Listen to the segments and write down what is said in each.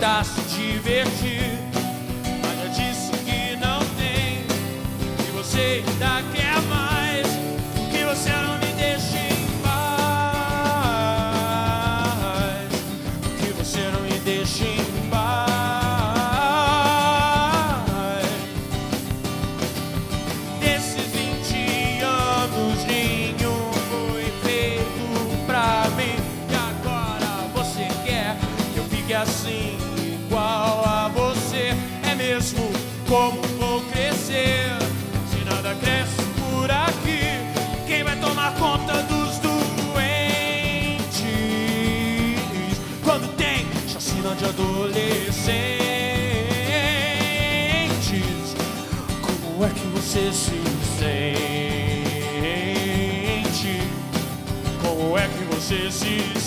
tentar se divertir. Mas é já disse que não tem, que você ainda quer. Como vou crescer? Se nada cresce por aqui, quem vai tomar conta dos doentes? Quando tem chacina de adolescentes. Como é que você se sente? Como é que você se sente?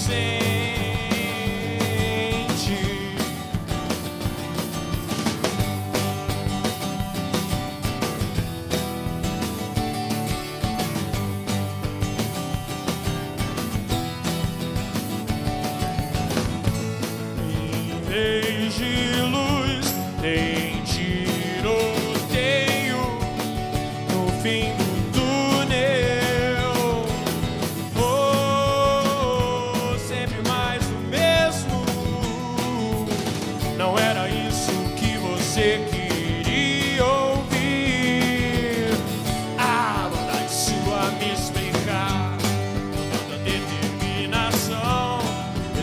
Em de luz, tem tiroteio no fim do túnel. Oh, sempre mais o mesmo. Não era isso que você queria ouvir. A bondade sua me explicar toda determinação.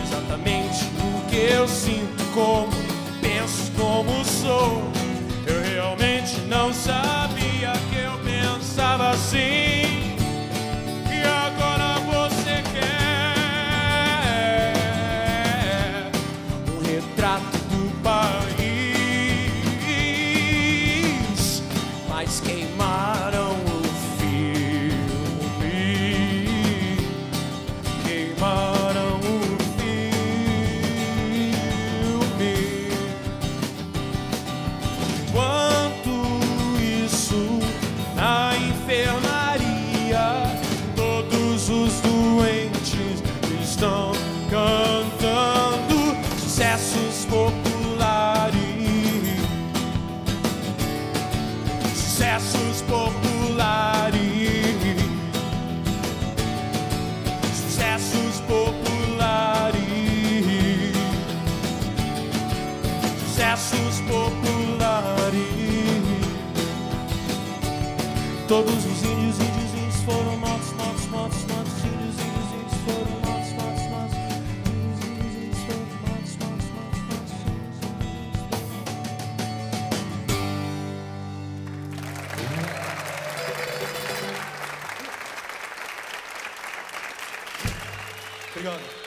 Exatamente o que eu sinto, como penso, como sou. Eu realmente não sabia que eu pensava assim. E agora você quer um retrato do país, mas queimaram Sucessos populares. Sucessos populares. Sucessos populares. Todos os índios, índios, Obrigado.